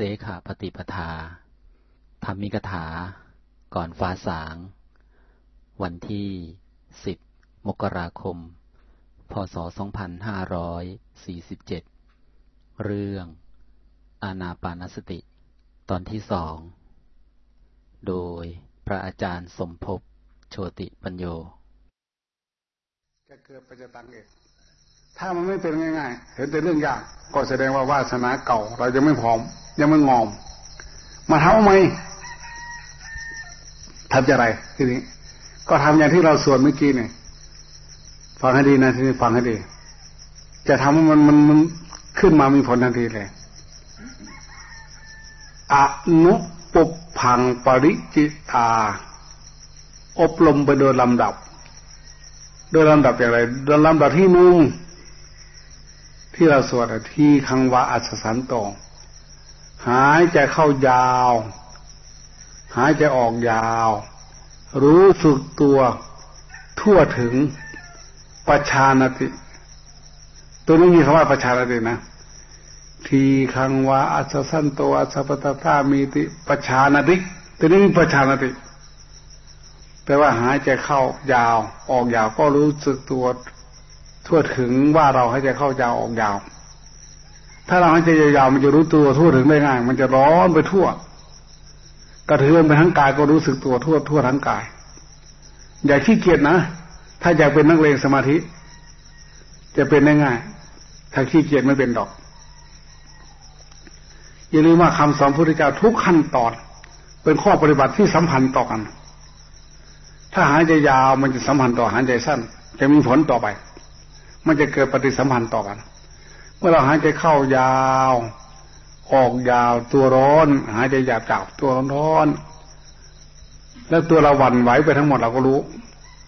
เสขาปฏิปทา ธรรมิกถา ก่อนฟ้าสาง วันที่ 10 มกราคม พศ 2547 เรื่อง อานาปานสติ ตอนที่สอง โดยพระอาจารย์สมภพโชติปัญโยจะเกิดปัจจตังเอก ถ้ามันไม่เป็นง่ายๆ เห็นแต่เรื่องยาก ก็แสดงว่าวาสนาเก่า เราจะไม่พร้อม ยังไม่งอม มาทำไหมทำจะไรทีนี้ ก็ทำอย่างที่เราสวดเมื่อกี้เนี่ยฟังให้ดีนะทีนี้ฟังให้ดี จะทำให้มันมันมันขึ้นมามีผลทันทีเลยอนุปุพังปริจิตา อบรมไปโดยลำดับ โดยลำดับอย่างไร โดยลำดับที่หนึ่ง ที่เราสวดที่คังวะอัศสันโตหายใจเข้ายาว หายใจออกยาว รู้สึกตัวทั่วถึงประชานติ ตัวนี้มีคำว่าประชานตินะ ทีคังวะอัศสันโตอัศปตตามีติประชานติตัวนี้มีประชานติแปลว่าหายใจเข้ายาว ออกยาวก็รู้สึกตัว ทั่วถึงว่าเราหายใจเข้ายาวออกยาว ถ้าเราหายใจยาวมันจะรู้ตัวทั่วถึงได้ง่าย มันจะร้อนไปทั่ว กระเทือนไปทั้งกายก็รู้สึกตัวทั่วทั่วทั้งกาย อย่าขี้เกียจนะ ถ้าอยากเป็นนักเลงสมาธิ จะเป็นได้ง่าย ถ้าขี้เกียจไม่เป็นดอกอย่าลืมว่าคำสอนพระพุทธเจ้าทุกขั้นตอน เป็นข้อปฏิบัติที่สัมพันธ์ต่อกัน ถ้าหายใจยาวมันจะสัมพันธ์ต่อหายใจสั้น จะมีผลต่อไป มันจะเกิดปฏิสัมพันธ์ต่อกัน เมื่อเราหายใจเข้ายาว ออกยาวตัวร้อน หายใจหยาบจับตัวร้อนแล้วตัวเราหวั่นไหวไปทั้งหมดเราก็รู้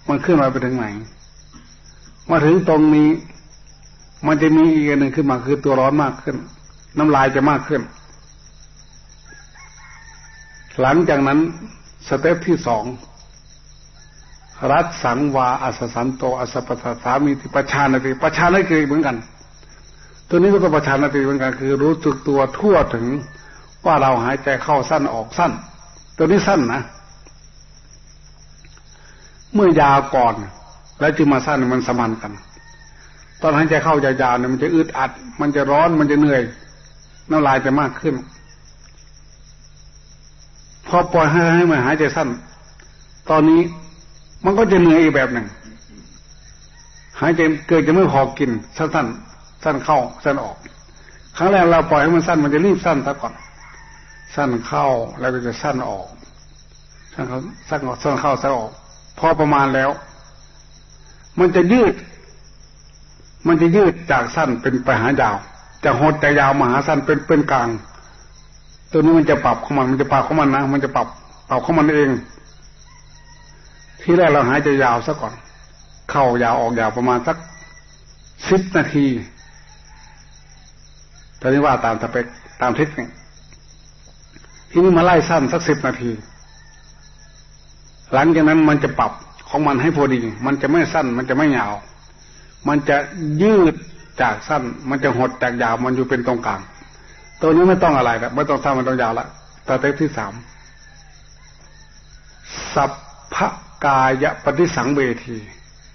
มันขึ้นมาไปถึงไหนมาถึงตรงนี้ มันจะมีอีกหนึ่งขึ้นมาคือตัวร้อนมากขึ้น น้ำลายจะมากขึ้น หลังจากนั้นสเต็ปที่สอง รัตสังวาอัสสันโตอัสปตสามีติประชานติประชานติเหมือนกัน ตัวนี้ก็ต้องประชานติเหมือนกัน คือรู้สึกตัวทั่วถึงว่าเราหายใจเข้าสั้นออกสั้น ตัวนี้สั้นนะ เมื่อยาวก่อน แล้วจึงมาสั้นมันสมันกัน ตอนหายใจเข้ายาวๆเนี่ยมันจะอึดอัด มันจะร้อนมันจะเหนื่อยน้ำลายจะมากขึ้นพอปล่อยให้ให้มันหายใจสั้น ตอนนี้ มันก็จะเหนื่อยอีกแบบหนึ่งหายใจเกิดจะไม่พอกินสั้นสั้นสั้นเข้า สั้นออก ครั้งแรกเราปล่อยให้มันสั้นมันจะรีบสั้นซะก่อน สั้นเข้าแล้วก็จะสั้นออก สั้นเข้าสั้นออกสั้นเข้าสั้นออก พอประมาณแล้ว มันจะยืด มันจะยืดจากสั้นเป็นไปหายาวจะหดแต่ยาวมาหาสั้นเป็นเป็นกลาง ตัวนี้มันจะปรับของมันมันจะปรับของมันนะมันจะปรับปรับของมันเอง ที่แรกเราหายใจยาวซะก่อน เข้ายาวออกยาวประมาณสักสิบนาทีตอนนี้ว่าตามสเปกตามเทคนิคทีนี้มาไล่สั้นสักสิบนาที หลังจากนั้นมันจะปรับของมันให้พอดี มันจะไม่สั้น มันจะไม่ยาว มันจะยืดจากสั้น มันจะหดจากยาว มันอยู่เป็นตรงกลาง ตัวนี้ไม่ต้องอะไรแล้วไม่ต้องสั้นมันต้องยาวละตเต็ปที่สามสัพพะ กายปฏิสังเวที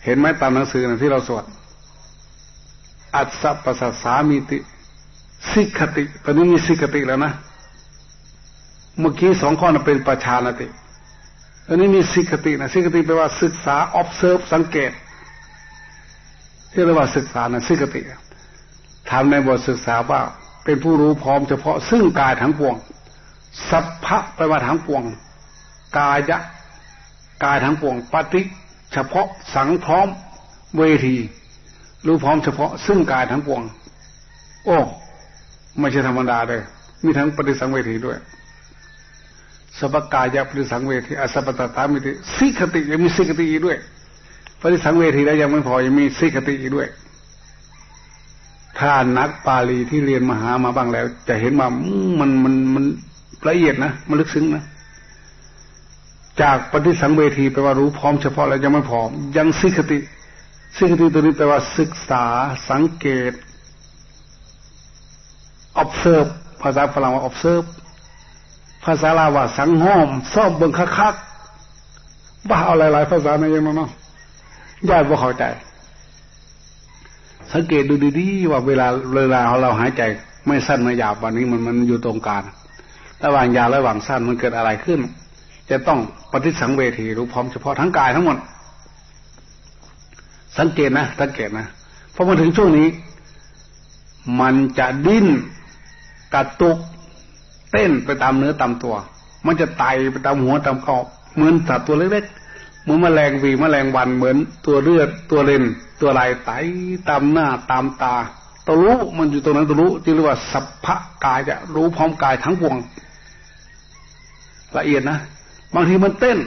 เห็นไหมตามหนังสือนะที่เราสวด อัศปสัสสามิติ สิกขติ ตอนนี้มีสิกขติแล้วนะ เมื่อกี้สองข้อนั้นเป็นประชานติตอนนี้มีสิกขตินะสิกขติแปลว่าศึกษา observe สังเกต ที่เรียกว่าศึกษานะสิกขติทำในบทศึกษาว่า เป็นผู้รู้พร้อมเฉพาะซึ่งกายทั้งปวง สัพพะแปลว่าทั้งปวง กายะ กายทั้งปวงปฏิเฉพาะสังพร้อมเวทีรู้พร้อมเฉพาะซึ่งกายทั้งปวง โอ้ไม่ใช่ธรรมดาเลย มีทั้งปฏิสังเวทีด้วยสปกายะปฏิสังเวทีอสัปตตามิติสิกติยังมีสิกติอีกด้วย ปฏิสังเวทีแล้วยังไม่พอยังมีสิกติอีกด้วย ถ้านักปาลีที่เรียนมหามาบ้างแล้ว จะเห็นว่ามันมันมันละเอียดนะมันลึกซึ้งนะ จากปฏิสังเวทีแปลว่ารู้พร้อมเฉพาะแล้วยังไม่พร้อม ยังสิกติสิกติตัวนี้แปลว่าศึกษาสังเกต observe ภาษาฝรั่งว่า observe ภาษาลาวว่าสังห้อมซ่อมเบิ่งคักๆบ้าเอาหลาย ๆ ภาษาในยังเนาะญาติบ่เข้าใจ สังเกตดูดีๆว่าเวลาเวลาเราหายใจไม่สั้นไม่ยาววันนี้มันมันอยู่ตรงกลางระหว่างยาวระหว่างสั้นมันเกิดอะไรขึ้น จะต้องปฏิสังเวทีรู้พร้อมเฉพาะทั้งกายทั้งหมด สังเกตนะสังเกตนะพอมาถึงช่วงนี้ มันจะดิ้นกระตุกเต้นไปตามเนื้อตามตัว มันจะไตไปตามหัวตามคอเหมือนสัตว์ตัวเล็กๆเหมือนแมลงวีแมลงวันเหมือนตัวเลือดตัวเลนตัวลายไตตามหน้าตามตาตัวรู้มันอยู่ตรงนั้นตัวรู้ที่เรียกว่าสัพพะกายจะรู้พร้อมกายทั้งปวง ละเอียดนะ บางทีมันเต้น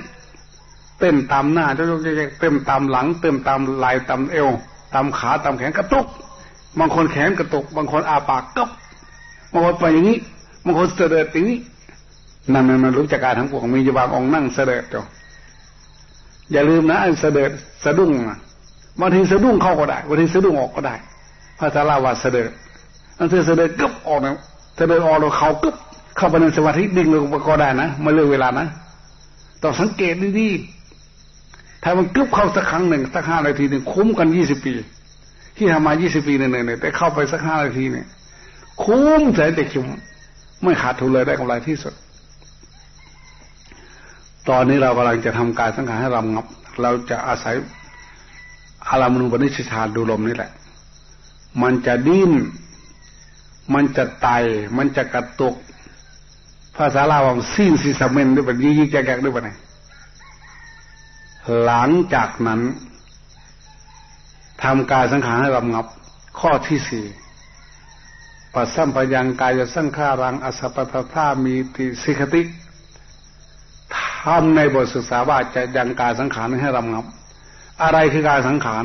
เต้นตามหน้าเจ้าเต้นตามหลัง เต้นตามไหล่ตามเอว ตามขาตามแขนกระตุก บางคนแขนกระตุก บางคนอาปากกบ บางคนไปอย่างนี้ บางคนเสด็จอย่างนี้นั่นมันรู้จักการทั้งปวงมีจะบางองนั่งเสด็จจ้ะอย่าลืมนะไอ้เสด็จสะดุ้งบางทีสะดุ้งเข้าก็ได้บางทีสะดุ้งออกก็ได้พระสาราวัดเสด็จนั่นคือเสด็จกึบออกนะเสด็จออกแล้วเขากึบเข้าไปในสมาธิดิ่งลงก็ได้นะไม่เลือกเวลานะ ต้องสังเกตดีๆถ้ามันกึบเข้าสักครั้งหนึ่งสักห้านาทีหนึ่งคุ้มกันยี่สิบปี ที่ทำมายี่สิบปีเนี่ยเนี่ยแต่เข้าไปสักห้านาทีเนี่ยคุ้มแสนจะคุ้มไม่ขาดทุนเลยได้กำไรที่สุด ตอนนี้เรากำลังจะทำการสังขารให้รำงับ เราจะอาศัยอารามณูปนิชฌานดูลมนี่แหละ มันจะดิ้น มันจะไต มันจะกระตุก ภาษาลาวว่าสิ้นซีสเมนด้วยปะยี่ยี่แกกด้วยปะเนี่ยหลังจากนั้นทำการสังขารให้รำงับ ข้อที่สี่ปัสสัมปยังกายสังขารังอสัพพทามีติสิกติทำในบทศึกษาว่าจะยังกายสังขารให้รำงับ อะไรคือการสังขาร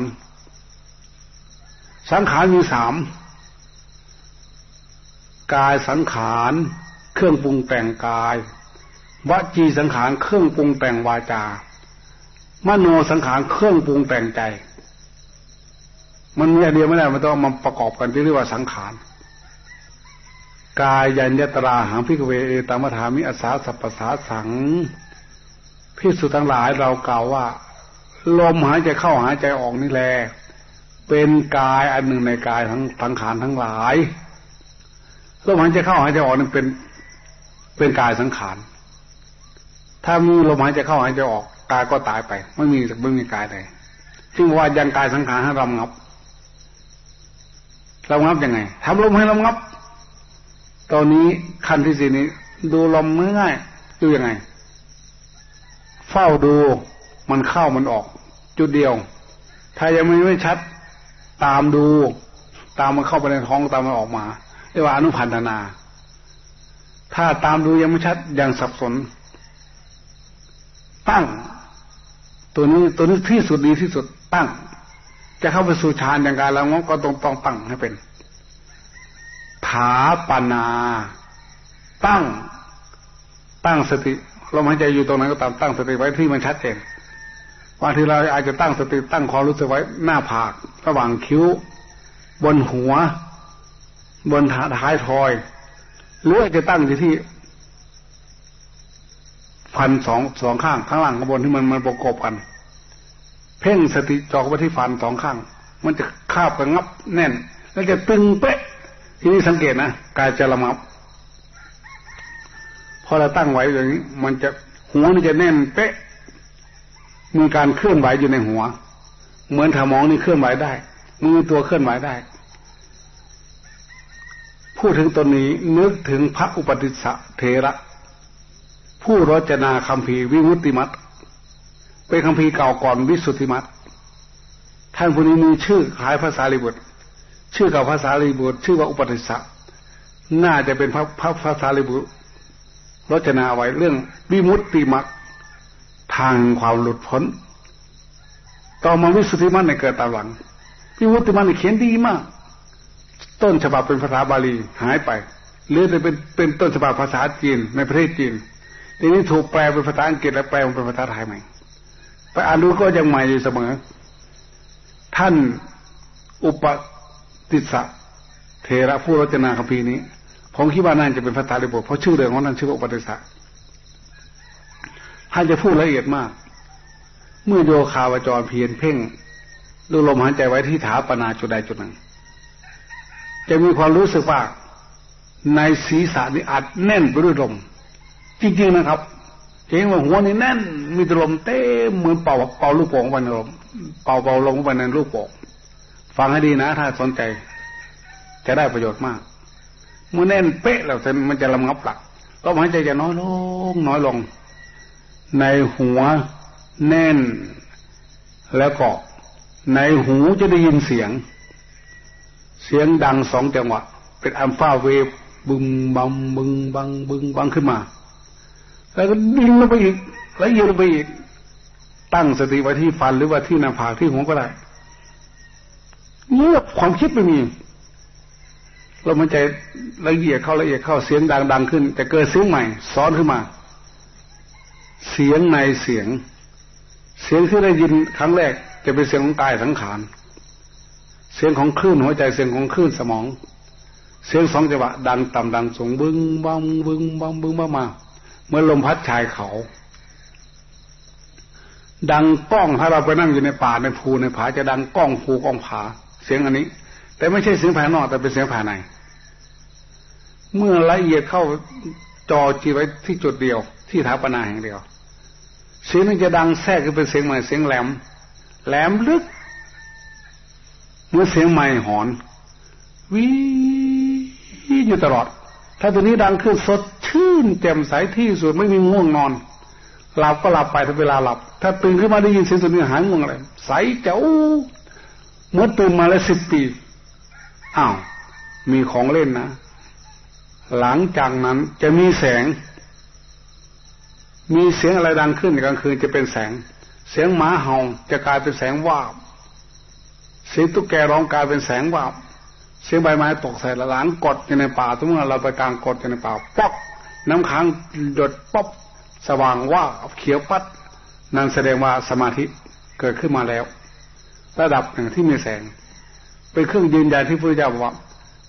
สังขารมีสามกายสังขาร เครื่องปรุงแต่งกายวจีสังขารเครื่องปรุงแต่งวาจา มโนสังขารเครื่องปรุงแต่งใจ มันมีอเดียวไม่ได้มันต้องมาประกอบกันที่เรียกว่าสังขารกายยัญญตราหังพิกเวเอตามถามิอาสาสัพพสาสังพิสุทั้งหลายเรากล่าวว่า ลมหายใจเข้าหายใจออกนี่แหละเป็นกายอันหนึ่งในกายทั้งสังขารทั้งหลายลมหายใจเข้าหายใจออกนั่นเป็น เป็นกายสังขาร ถ้ามีลมหายใจเข้าหายใจออกกายก็ตายไป ไม่มีไม่มีกายใดซึ่งว่ายังกายสังขารให้รำงับรำงับยังไงทำลมให้รำงับ ตอนนี้ขั้นที่สี่นี้ ดูลมง่ายดูยังไง เฝ้าดูมันเข้ามันออก จุดเดียว ถ้ายังไม่ไม่ชัด ตามดู ตามมันเข้าไปในท้องตามมันออกมาเรียกว่าอนุพันธนา ถ้าตามดูยังไม่ชัดอยังสับสน ตั้ง ตัวนี้ตัวนี้ที่สุดดีที่สุด ตั้ง จะเข้าไปสู่ฌานอย่างไรล้วงั้นก็ต้องต้องตั้งให้เป็นถาปนา ตั้ง ตั้งสติลมหายใจอยู่ตรงนั้นก็ตามตั้งสติไว้ที่มันชัดเจนบางทีเราอาจจะตั้งสติตั้งความรู้สึกไว้หน้าผาก ระหว่างคิ้ว บนหัว บนท้ายทอย หรือจะตั้งอยู่ที่ฟันสองสองข้างข้างล่างข้างบนที่มันมันประกบกัน เพ่งสติจอกไปที่ฟันสองข้าง มันจะคาบกันงับแน่น แล้วจะตึงเป๊ะ ทีนี้สังเกตนะกายจะละมับพอเราตั้งไว้อย่างนี้ มันจะหัวนี่จะแน่นเป๊ะ มีการเคลื่อนไหวอยู่ในหัว เหมือนถามองนี่เคลื่อนไหวได้มือตัวเคลื่อนไหวได้ พูดถึงตนนี้นึกถึงพระอุปติสสะเทระ ผู้รจนาคำพีวิมุตติมัตเป็นคำพีเก่าก่อนวิสุทธิมัตท่านผู้นี้มีชื่อคล้ายภาษาลิบุตรชื่อกับภาษาลิบุตรชื่อว่าอุปติสสะน่าจะเป็นพระพระภาษาลิบุตรรจนาไว้เรื่องวิมุตติมัตทางความหลุดพ้น ต่อมาวิสุทธิมัตในเกิดตามหลังวิมุตติมัตเขียนดีมาก ต้นฉบับเป็นภาษาบาลีหายไปหรือจะเป็นเป็นต้นฉบับภาษาจีนในประเทศจีนทีนี้ถูกแปลเป็นภาษาอังกฤษและแปลเป็นภาษาไทยใหม่ไปอ่านดูก็ยังใหม่อยู่เสมอ ท่านอุปติสสะเทระผู้รจนาคัมภีร์นี้ผมคิดว่านั่นจะเป็นพระตาลิบุตรเพราะชื่อเรื่องของนั่นชื่อว่าอุปติสสะท่านจะพูดละเอียดมาก เมื่อโยคาวจรเพียนเพ่งดูลมหายใจไว้ที่ถาปนาจุดใดจุดหนึ่ง จะมีความรู้สึกว่าในศีรษะนี่อัดแน่นไปด้วยลมจริงๆนะครับเห็นว่าหัวนี่แน่น มีลมเต้มเหมือนเป่าเป่าลูกโป่งไปในลมเป่าเป่าลงไปในลูกโป่งฟังให้ดีนะ ถ้าสนใจ จะได้ประโยชน์มากเมื่อแน่นเป๊ะแล้วมันจะลำงับหลักลมหายใจจะน้อยลงน้อยลง ในหัวแน่นแล้วก็ในหูจะได้ยินเสียง เสียงดังสองจังหวะ เป็นอัลฟาเวฟบึงบังบึงบังบึงบังขึ้นมา แล้วก็ดิ้นลงไปอีกแล้วยืนลงไปอีก ตั้งสติไว้ที่ฟันหรือว่าที่หน้าผากที่หัวก็ได้เงียบความคิดไม่มีเรามันใจละเอียดเข้าละเอียดเข้าเสียงดังดังขึ้นจะเกิดเสียงใหม่ ซ้อนขึ้นมา เสียงในเสียง เสียงที่ได้ยินครั้งแรก จะเป็นเสียงของกายสังขาร เสียงของคลื่นหัวใจเสียงของคลื่นสมอง เสียงสองจังหวะดังต่ำดังสูงบึ้งบังบึ้งบังบึ้งมามา เมื่อลมพัดชายเขา ดังก้องถ้าเราไปนั่งอยู่ในป่าในภูในผาจะดังก้องภูก้องผา เสียงอันนี้ แต่ไม่ใช่เสียงภายนอก แต่เป็นเสียงภายใน เมื่อละเอียดเข้าจอจีไว้ที่จุดเดียว ที่ท้าปนาแห่งเดียว เสียงนั้นจะดังแทรกขึ้นเป็นเสียงใหม่เสียงแหลม แหลมลึก เมื่อเสียงใหม่หอนวิอยู่ตลอด ถ้าตัวนี้ดังขึ้นสดชื่นแจ่มใสที่สุดไม่มีง่วงนอนหลับก็หลับไปถ้าเวลาหลับ ถ้าตื่นขึ้นมาได้ยินเสียงตัวนี้หายง่วงอะไรใสเจ้าเมื่อตื่นมาแล้วสิบปีอ้าวมีของเล่นนะ หลังจากนั้นจะมีแสง มีเสียงอะไรดังขึ้นกลางคืนจะเป็นแสง เสียงหมาเห่าจะกลายเป็นแสงวาบ เสียงตุ๊กแกร้องกลายเป็นแสงวาบเสียงใบไม้ตกใส่ละหลังกดอยู่ในป่าสมมติเราไปกลางกดอยู่ในป่าป๊อกน้ำค้างหยดป๊อบสว่างว่าเขียวปัดนั่นแสดงว่าสมาธิเกิดขึ้นมาแล้ว ระดับหนึ่งที่มีแสง เป็นเครื่องยืนยันที่พระเจ้าบอกว่า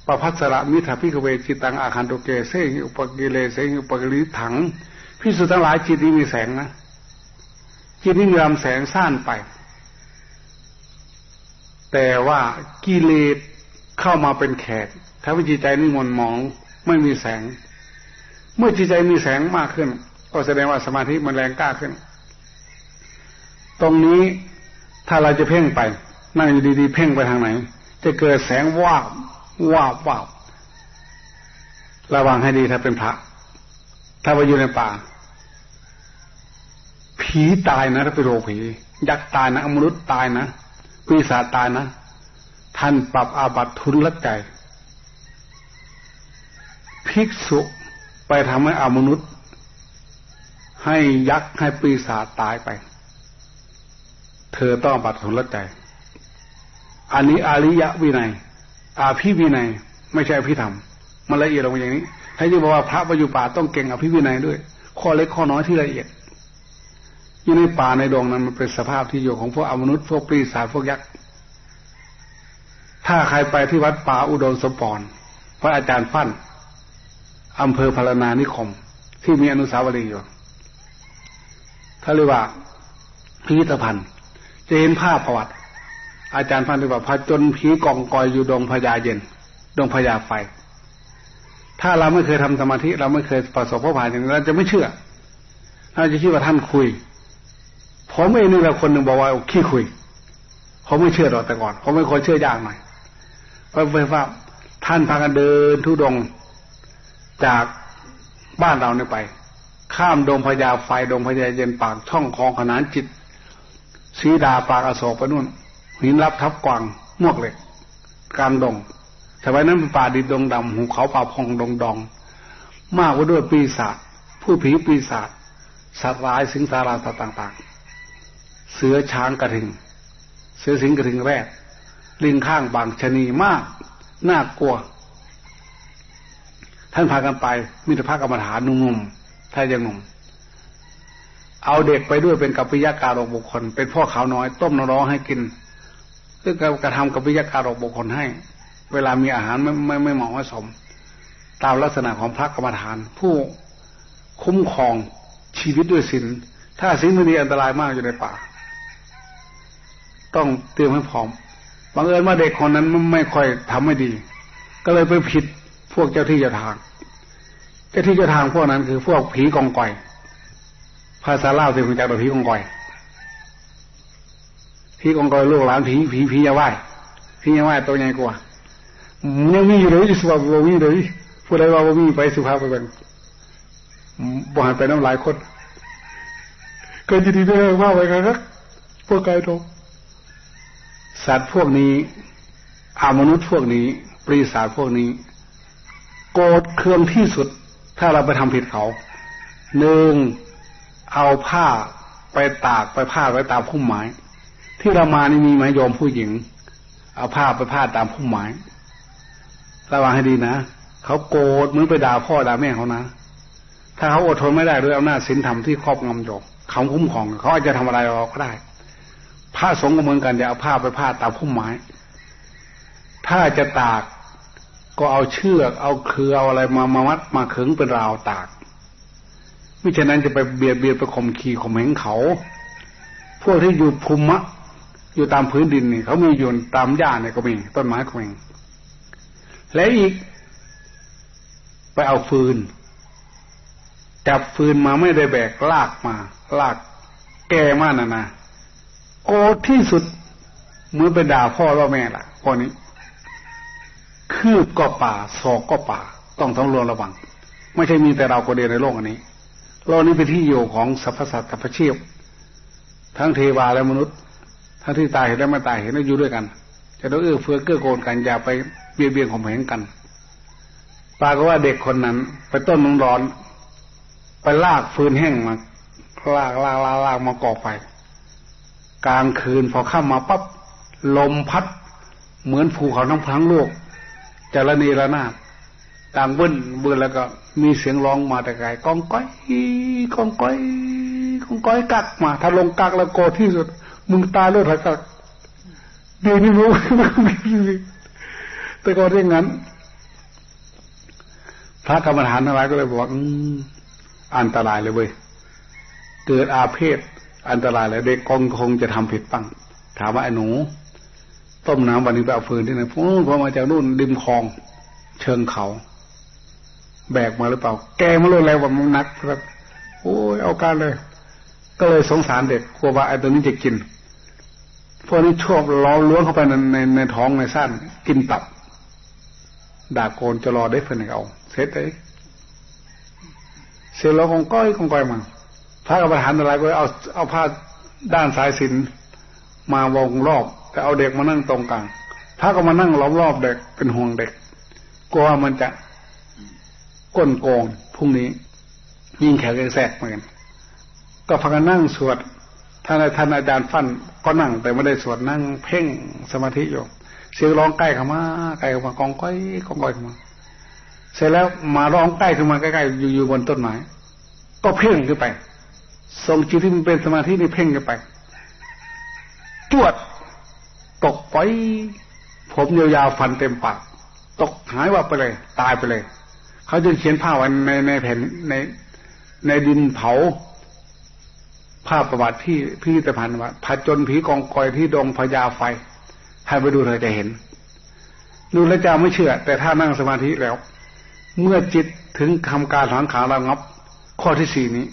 ประพัสระมิถาพิกเวจิตังอาคันโตเกเสงอุปกิเลเสงอุปกิริถังพิสุทั้งหลายจิตนี้มีแสงนะจิตนี้มีลำแสงสั้นไป แต่ว่ากิเลสเข้ามาเป็นแขกถ้าวิจิตใจนี่มนมองไม่มีแสง เมื่อจิตใจมีแสงมากขึ้น ก็แสดงว่าสมาธิมันแรงกล้าขึ้น ตรงนี้ถ้าเราจะเพ่งไป นั่งอยู่ดีๆ เพ่งไปทางไหน จะเกิดแสงวาบวาบวาบระวังให้ดีถ้าเป็นพระ ถ้าไปอยู่ในป่า ผีตายนะถ้าไปโรผียักษ์ตายนะอมนุษย์ตายนะ ปีศาจตายนะท่านปรับอาบัตทุนละใจภิกษุไปทำให้อมนุษย์ ให้ยักษ์ให้ปีศาจตายไป เธอต้องบัตรทุนละใจ อันนี้อาริยะวินัย อาภิวินัย ไม่ใช่พิธรรม มันละเอียดลงอย่างนี้ถ้าจะบอกว่าพระประยุปาต้องเก่งอภิวินัยด้วย ข้อเล็กข้อน้อยที่ละเอียด อยู่ในป่าในดงนั้นมันเป็นสภาพที่อยู่ของพวกอมนุษย์พวกปีศาจพวกยักษ์ถ้าใครไปที่วัดป่าอุดมสมปอนพระอาจารย์ฟั่นอำเภอพารนานิคม ที่มีอนุสาวรีย์อยู่ถ้าเรียกว่าพิพิธภัณฑ์ จะเห็นภาพประวัติ อาจารย์ฟันเรียกว่าพระจนผีกองกอยอยู่ดงพญาเย็น ดงพญาไฟ ถ้าเราไม่เคยทำสมาธิ เราไม่เคยประสบพบผ่านอย่างนี้เราจะไม่เชื่อเราจะคิดว่าท่านคุย ผมเองนี่แหละคนหนึ่งบอกว่าขี้คุยเขาไม่เชื่อหรอกแต่ก่อนเขาไม่ค่อยเชื่อยากหน่อยเพราะว่าท่านพากันเดินทุดงจากบ้านเราเนี่ยไป ข้ามดงพญาไฟดงพญาเย็นปากช่องคลองขนานจิตสีดาปากอโศกไปนู่นหินรับทับกวางมวกเหล็กกลางดงแต่ไว้นั้นเป็นป่าดินดงดำหูเขาป่าพองดงดอง มากกว่าด้วยปีศาจผู้ผีปีศาจสัตว์ร้ายสิงสาราสัตว์ต่างๆ เสือช้างกระทิง เสือสิงกระทิงแรก ลิงข้างบางชนีมาก น่ากลัว ท่านพากันไปมิตรภาพกรรมฐานนุ่มๆถ้ายังหนุ่ม เอาเด็กไปด้วยเป็นกัปปิยาการอกบุคคล เป็นพ่อขาวน้อย ต้มน้ำร้อนให้กินเพื่อกระทำกัปปิยาการอกบุคคลให้ เวลามีอาหารไม่ไม่ไม่เหมาะไม่สม ตามลักษณะของพระกรรมฐาน ผู้คุ้มครองชีวิตด้วยศีลถ้าศีลไม่ดีอันตรายมากอยู่ในป่า ต้องเตรียมให้พร้อมบังเอิญว่าเด็กคนนั้นไม่ค่อยทำไม่ดี ก็เลยไปผิดพวกเจ้าที่เจ้าทาง เจ้าที่เจ้าทางพวกนั้นคือพวกผีกองก่อย ภาษาเล่าถึงจากผีกองก่อย ผีกองก่อยลูกหลานผีผีผียาไหวผียาไหวตัวใหญ่กว่ายังมีอยู่เลยสุภาพบ่มีเลยผู้ใดว่าบ่มีไปสุภาพไปเป็นบ่หันไปน้ำหลายคนก็ยินดีด้วยว่าไปครับพวกกายโต สัตว์พวกนี้อามนุษย์พวกนี้ปรีศาจพวกนี้ โกรธเคืองที่สุด ถ้าเราไปทำผิดเขาหนึ่งเอาผ้าไปตากไปผ้าไว้ตามพุ่มไม้ที่เรามานี่มีไหมโยมผู้หญิง เอาผ้าไปผ้าตามพุ่มไม้ระวังให้ดีนะเขาโกรธเหมือนไปด่าพ่อด่าแม่เขานะ ถ้าเขาอดทนไม่ได้ด้วยอำนาจศีลธรรมที่ครอบงำโยมเขาคุ้มของเขาอาจจะทำอะไรเราก็ได้ พระสงฆ์ก็เหมือนกันจะเอาผ้าไปผ้าตามพุ่มไม้ ถ้าจะตากก็เอาเชือก เอาเครือเอาอะไรมามามัดมาขึงเป็นราวตากไม่เช่นนั้นจะไปเบียดเบียนไปข่มขีข่มเหงเขา พวกที่อยู่ภูมิะอยู่ตามพื้นดินนี่เขามีอยู่ตามหญ้าเนี่ยก็มีต้นไม้ก็มีและอีก ไปเอาฟืน จับฟืนมาไม่ได้แบกลากมา ลากแก่มากนะนะ โกรธที่สุดเมื่อไปด่าพ่อว่าแม่ล่ะพอนี้ คืบก็ป่าศอกก็ป่า ต้องทั้งรวมระวัง ไม่ใช่มีแต่เราคนเดียวในโลกอันนี้โลกนี้เป็นที่อยู่ของสรรพสัตว์กับพเชียบทั้งเทวาและมนุษย์ทั้งที่ตายเห็นและไม่ตายเห็นแล้วอยู่ด้วยกัน จะต้องเอื้อเฟื้อเกื้อกูลกันอย่าไปเบียดเบียนข่มเหงกันปาก็ว่าเด็กคนนั้น ไปต้นน้ำร้อน ไปลากฟืนแห้งมาลากลากลากลากมาก่อไฟ กลางคืนพอเข้ามาปั๊บลมพัด เหมือนภูเขาทั้งพังโลกจารณีระนาดต่างบึ้นบึ้นแล้วก็มีเสียงร้องมาแต่ไกลกองก้อยกองก้อยกองก้อยกักมา ถ้าลงกักแล้วโกรธที่สุด มึงตายเลือดกักดีนี่รู้แต่ก็เรื่องนั้น พระกรรมฐานอะไรก็เลยบอกอันตรายเลยเว้ยเกิดอาเพศ อันตรายเลยเด็กกองคงจะทำผิดปังถามว่าไอ้หนู ต้มน้ำวันนี้ไปเอาฟืนที่ไหนพวกพอมาจากนู่นริมคลอง เชิงเขา แบกมาหรือเปล่า แกมาเลยแล้วว่ามันนักครับโอ้ยเอาการเลย ก็เลยสงสารเด็กกลัวว่าไอ้ตัวนี้จะกินพวกนี้ชอบล้อล้วงเข้าไปในในในท้องในสั้นกินตับดาโกนจะรอได้เพื่อนเอาเสร็จเลยเสร็จแล้วของก้อยของก้อยมา พระกรรมฐานอะไรก็เอาเอาผ้าด้านสายสินมาวงรอบ แต่เอาเด็กมานั่งตรงกลางพระก็มานั่งล้อมรอบเด็กเป็นห่วงเด็กกลัวมันจะก้นโกงพรุ่งนี้ ยิ่งแขกแทรกเหมือนกันก็พากันนั่งสวดท่านท่านอาจารย์ฟันก็นั่ง แต่ไม่ได้สวดนั่งเพ่งสมาธิอยู่เสียงร้องใกล้เข้ามาใกล้เข้ามากองก้อยกองก้อยเข้ามา เสร็จแล้วมาร้องใกล้ขึ้นมาใกล้ๆอยู่อยู่บนต้นไม้ก็เพ่งขึ้นไป ทรงจิตที่มันเป็นสมาธินี่เพ่งกันไป จวด ตกไป ผมยาวๆฟันเต็มปากตกหายว่าไปเลย ตายไปเลย เขาจึงเขียนภาพไว้ในในแผ่นในในดินเผา ภาพประวัติที่พิพิธภัณฑ์ว่าผจญผีกองกอยที่ดงพญาไฟให้ไปดูเธอจะเห็น ดูแลจะไม่เชื่อ แต่ถ้านั่งสมาธิแล้ว เมื่อจิตถึงทำการสังขารระงับ ข้อที่สี่นี้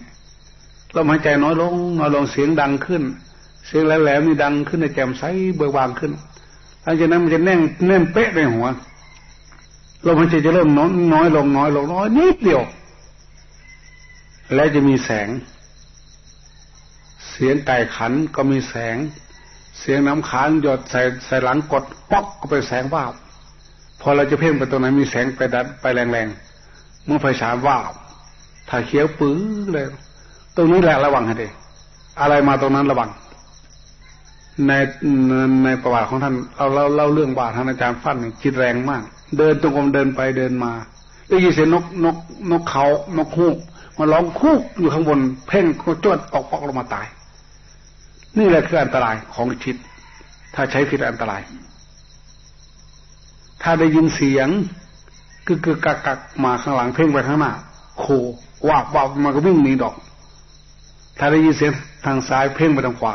ลมหายใจน้อยลงน้อยลงเสียงดังขึ้น เสียงแหลมๆนี่ดังขึ้นในแจ่มใสเบิกบานขึ้นหลังจากนั้นมันจะแน่นแน่นเป๊ะในหัวลมหายใจจะเริ่มน้อยน้อยลงน้อยลงน้อยนิดเดียว และจะมีแสง เสียงไก่ขันก็มีแสง เสียงน้ำค้างหยดใส่ใส่หลังกดป๊อกก็เป็นแสงว่าบพอเราจะเพ่งไปตรงไหนมีแสงไปดัดไปแรงๆเมื่อไฟฉายว่าบถ้าเขียวปื้อเลย ตรงนี้แหละระวังให้ดีอะไรมาตรงนั้นระวัง ในในประวัติของท่านเราเล่าเล่าเรื่องว่าท่านอาจารย์ฟันจิตแรงมาก เดินตรงกรมเดินไปเดินมาได้ยินเสียงนกนกนกเขานกฮูกมาร้องคูกอยู่ข้างบน เพ่งก็จวดตกปอกลงมาตาย นี่แหละคืออันตรายของจิต ถ้าใช้ผิดอันตราย ถ้าได้ยินเสียงกึกกึกกักกักมาข้างหลังเพ่งไปข้างหน้าโคว่าบว่ามันก็วิ่งหนีดอก ถ้าได้ยินเสียงทางซ้ายเพ่งไปทางขวา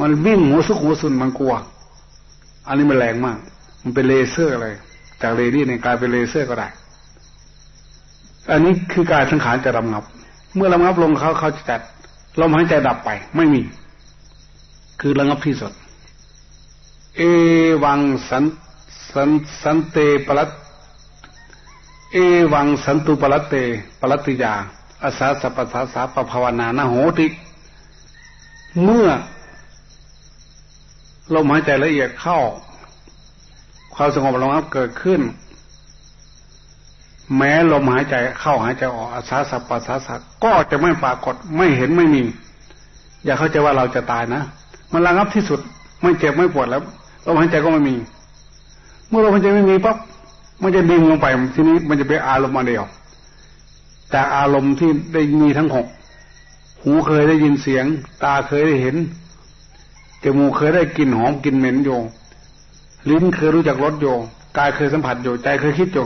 มันวิ่งหัวสุกหัวสุนมันกลัว อันนี้มันแรงมาก มันเป็นเลเซอร์อะไร จากเรดี้เนี่ยกลายเป็นเลเซอร์ก็ได้ อันนี้คือการสังขารจะรำงับ เมื่อรำงับลงเขาเขาจะจัดลมหายใจดับไป ไม่มี คือระงับที่สุด เอวังสันสันสันเตปรัตเอวังสันตุปรัตเตปรัตติยา อาสาสัพสาสาปภาวนานาโหติเมื่อลมหายใจละเอียดเข้า ความสงบระงับเกิดขึ้น แม้ลมหายใจเข้าหายใจออกอาสาสัพสาสาก็จะไม่ปรากฏไม่เห็นไม่มี อย่าเข้าใจว่าเราจะตายนะมันระงับที่สุด ไม่เจ็บไม่ปวดแล้วลมหายใจก็ไม่มี เมื่อลมหายใจไม่มีปั๊บมันจะดึงลงไปทีนี้มันจะเป็นอารมณ์เดียว แต่อารมณ์ที่ได้มีทั้งหกหูเคยได้ยินเสียง ตาเคยได้เห็นจมูกเคยได้กลิ่นหอมกลิ่นเหม็นโยลิ้นเคยรู้จักรสโยกายเคยสัมผัสโยใจเคยคิดโย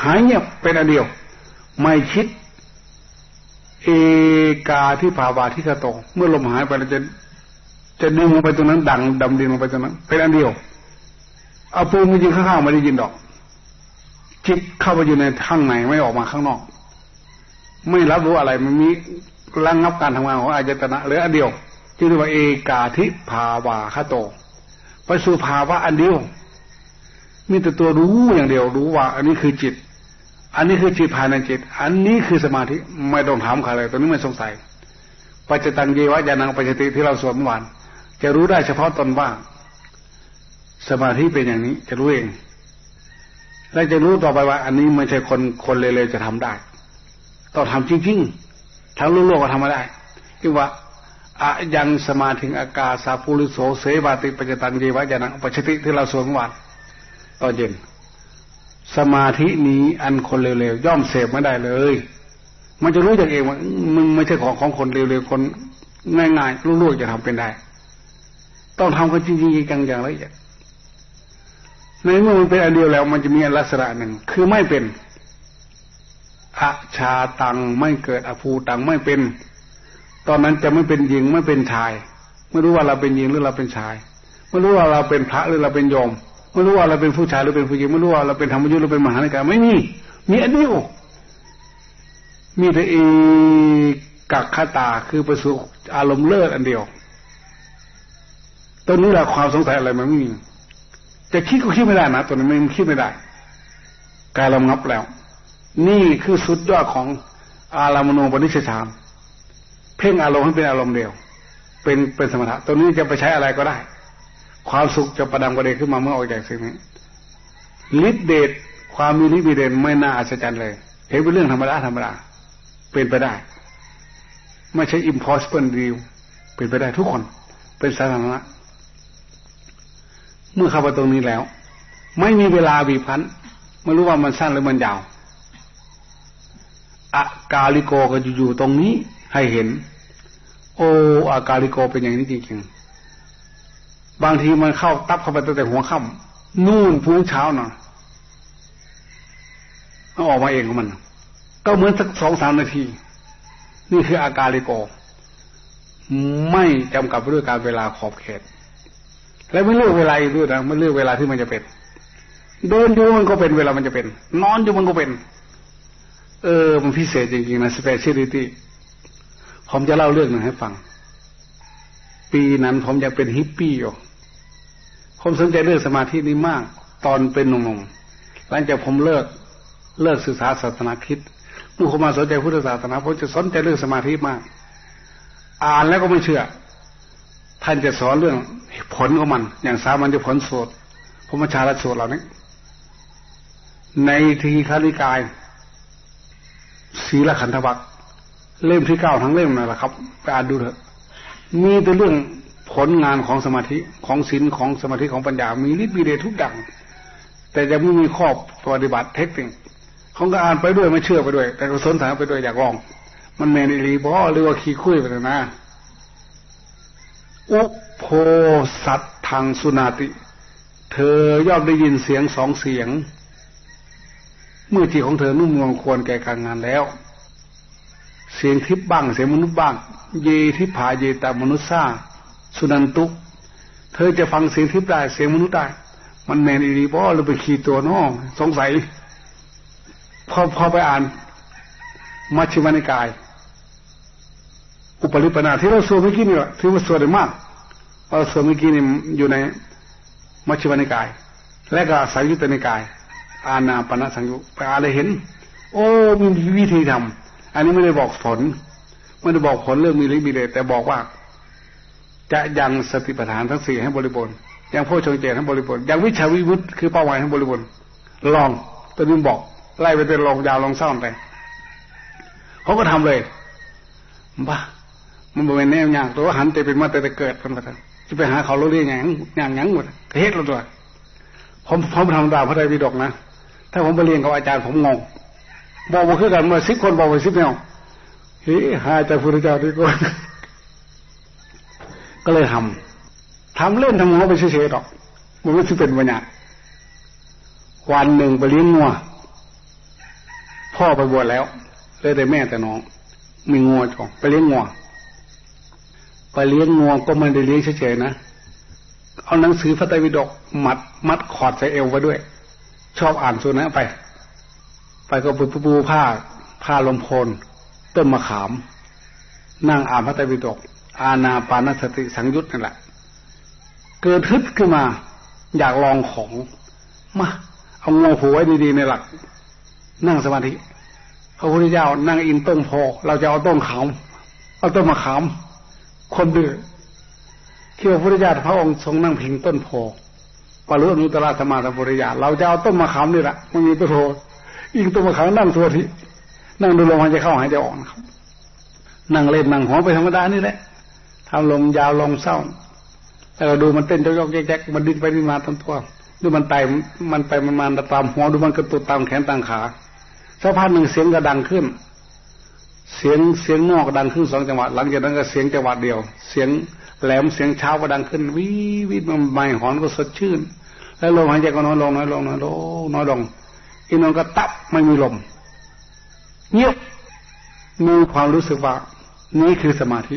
หายเงียบเป็นอันเดียว ไม่คิด เอกาที่ภาวาที่กระโตเมื่อลมหายไปเราจะจะดึงลงไปตรงนั้น ดังดำดินลงไปตรงนั้น เป็นอันเดียวเอาปืนมายิงข้างๆไม่ได้ยินดอกจิตเข้าไปอยู่ในข้างในไม่ออกมาข้างนอก ไม่รับรู้อะไรมันมีระงับการทำงานของอายตนะเหลืออันเดียวที่เรียกว่าเอกาทิภาวาคโต ไปสู่ภาวะอันเดียวมีแต่ตัวรู้อย่างเดียวรู้ว่า อันนี้คือจิต อันนี้คือจิตภายในจิต อันนี้คือสมาธิไม่ต้องถามใครเลยตัวนี้ไม่สงสัยปัจจตังเยวะยานังปัจจติที่เราสวดเมื่อวานจะรู้ได้เฉพาะตนว่าสมาธิเป็นอย่างนี้จะรู้เอง และจะรู้ต่อไปว่า อันนี้ไม่ใช่คนคนเลวๆจะทำได้ ต้องทำจริงๆทั้งโลกก็ทำมาได้ที่ว่าอะยังสมาธิอากาสาภูริโสเสวาติปัจตังเยวะยานังปัจติที่เราสวดวานตอนเย็น สมาธินี้อันคนเร็วๆย่อมเสพไม่ได้เลย มันจะรู้จากเองว่ามึงไม่ใช่ของของคนเร็วๆคนง่ายๆลูกๆจะทำเป็นได้ ต้องทำกันจริงๆจังอย่างละเอียดในเมื่อมันเป็นอันเดียวแล้ว มันจะมีลักษณะหนึ่งคือไม่เป็น อาชาตังไม่เกิดอภูตังไม่เป็น ตอนนั้นจะไม่เป็นหญิงไม่เป็นชาย ไม่รู้ว่าเราเป็นหญิงหรือเราเป็นชาย ไม่รู้ว่าเราเป็นพระหรือเราเป็นโยม ไม่รู้ว่าเราเป็นผู้ชายหรือเป็นผู้หญิง ไม่รู้ว่าเราเป็นธรรมยุทธ์หรือเป็นมหานิกายไม่มี มีอันเดียวมีแต่เอกักขตาคือประสุอารมณ์เลิศอันเดียวตอนนี้แหละความสงสัยอะไรมันไม่มีจะคิดก็คิดไม่ได้นะตัวนี้มันคิดไม่ได้กายเระงับแล้ว นี่คือสุดยอดของอารามโนปนิชฌานเพ่งอารมณ์ให้เป็นอารมณ์เดียว เป็นเป็นสมถะตัวนี้จะไปใช้อะไรก็ได้ ความสุขจะประดังประเดขึ้นมาเมื่อออกจากสิ่งนี้ฤทธิเดชความมีฤทธิ์เดชไม่น่าอัศจรรย์เลยเห็นเป็นเรื่องธรรมดาธรรมดาเป็นไปได้ ไม่ใช่ impossible deal เป็นไปได้ทุกคน เป็นสาธารณะเมื่อเข้าไปตรงนี้แล้ว ไม่มีเวลาบีบคั้นไม่รู้ว่ามันสั้นหรือมันยาว อากาลิโกก็อยู่ตรงนี้ให้เห็น โออากาลิโกเป็นอย่างนี้จริงๆบางทีมันเข้าตับเข้าไปตั้งแต่หัวค่ำนู่นพุ่งเช้าหน่อยมันออกมาเองของมัน ก็เหมือนสักสองสามนาที นี่คืออากาลิโก ไม่จำกัดด้วยการเวลาขอบเขต แล้วไม่เลือกเวลาอีกด้วยนะไม่เลือกเวลาที่มันจะเป็น เดินอยู่มันก็เป็นเวลามันจะเป็น นอนอยู่มันก็เป็น เออ มันพิเศษจริงๆนะ speciality ผมจะเล่าเรื่องหนึ่งให้ฟัง ปีนั้นผมยังเป็นฮิปปี้อยู่ ผมสนใจเรื่องสมาธินี้มาก ตอนเป็นหนุ่มๆ หลังจากผมเลิกเลิกศึกษาศาสนาคิดเมื่อผมมาสนใจพุทธศาสนาผมจะสนใจเรื่องสมาธิมาก อ่านแล้วก็ไม่เชื่อ ท่านจะสอนเรื่องผลของมัน อย่างสามัญจะผลสดพมชาลสดเหล่านี้ ในทีฆานิกาย ศีลขันธวัคเล่มที่เก้าทั้งเล่มนั่นแหละครับไปอ่านดูเถอะ มีแต่เรื่องผลงานของสมาธิของศีลของสมาธิของปัญญา มีฤทธิ์มีเดชทุกอย่าง แต่จะไม่มีข้อปฏิบัติเทคนิคเขาก็อ่านไปด้วยไม่เชื่อไปด้วย แต่ก็สนทนาไปด้วยอยากลอง มันเมนิรีบอหรือว่าขี้คุยไปเลยนะอุโพสัตทางสุนาติ เธอย่อมได้ยินเสียงสองเสียง เมื่อจิตของเธอนุ่มนวลควรแก่การงานแล้ว เสียงทิพบ้างเสียงมนุษย์บ้าง เยทิพาเยตามนุษย์ซาสุนันตุ เธอจะฟังเสียงทิพได้เสียงมนุษย์ได้ มันแมนอีรีบอหรือไปขี่ตัวน้องสงสัยพอพอไปอ่านมัชฌิมานิกาย อุปริปนาที่เราสวดเมื่อกี้นี่ที่ว่าสวดได้มากเราสวดเมื่อกี้นี่อยู่ในมัชฌิมานิกาย และก็สายุตนิกาย อาณาปณะสังยุไปอ่านเลยเห็น โอ้มีวิธีทำอันนี้ไม่ได้บอกผลไม่ได้บอกผลเรื่องมีฤทธิ์มีเดชแต่บอกว่า จะยังสติปัฏฐานทั้งสี่ให้บริบูรณ์ยังโพ่อชงเจตให้บริบูรณ์ยังวิชาวิวุฒิคือเป้าหมายให้บริบูรณ์ลองตัวนี้บอก ไล่ไปเป็นลองยาวลองเศร้าไปเขาก็ทำเลยบ้ามันบริเวณแนวอย่างตัวหันเตเป็นมาแต่เกิดกันมาทั้งจะไปหาเขาเราเรียกอย่างย่างยังหมดเฮ็ดเราตัวผมผมทำดาวพระไตรปิฎกนะ ถ้าผมไปเรียนกับอาจารย์ผมงงบอกว่าคือกันเมื่อสิบคนบอกไปสิบแนวเฮ้ยหาจากพระเจ้าดีกว่าก็เลยทำทำเล่นทำหัวไปเฉยๆหรอกมันไม่ใช่เป็นวัญญาวันหนึ่งไปเลี้ยงงัวพ่อไปบวชแล้วเลยได้แม่แต่น้อง มีงัวจองไปเลี้ยงงัวไปเลี้ยงงัวก็ไม่ได้เลี้ยงเฉยๆนะเอาหนังสือพระไตรปิฎกมัดมัดขอดใส่เอวไว้ด้วย ชอบอ่านส่วนนั้นไป ไปก็ปูปูผ้าผ้าลมพลต้นมะขาม นั่งอ่านพระไตรปิฎกอาณาปานสติสังยุตนั่นแหละ เกิดทึดขึ้นมา อยากลองของมาเอางวผูไว้ดีๆในหลัก นั่งสมาธิพระพุทธเจ้านั่งอินต้นโพเราจะเอาต้นขามเอาต้นมะขามคนดื้อที่พระพุทธเจ้าพระองค์ทรงนั่งพิงต้นโพ ปรุนุตระธรรมาธปุริยาเราจะเอาต้นมะขามนี่แหละมันมีต้นโพอิงต้นมะขามนั่งสมาธินั่งดูลมหายใจเข้าหายใจออกนะครับนั่งเล่นนั่งหัวไปธรรมดานี่แหละทำลมยาวลมเศร้าแล้วก็ดูมันเต้นยกๆแจ๊กๆมันดิ้นไปดิ้นมาทั้งตัวดูมันไตมันไปมันมาตามหัวดูมันกระตุกตามแขนตามขาสักพักหนึ่งเสียงก็ดังขึ้น เสียงเสียงนอกดังขึ้นสองจังหวะหลังจากนั้นก็เสียงจังหวะเดียว เสียงแหลมเสียงเช้าก็ดังขึ้นวิวิมันใบหอนก็สดชื่น แล้วลมหายใจก็น้อยลงน้อยลงน้อยลงน้อยลงอีนนก็ตับไม่มีลม เงียบมีความรู้สึกว่า นี่คือสมาธิ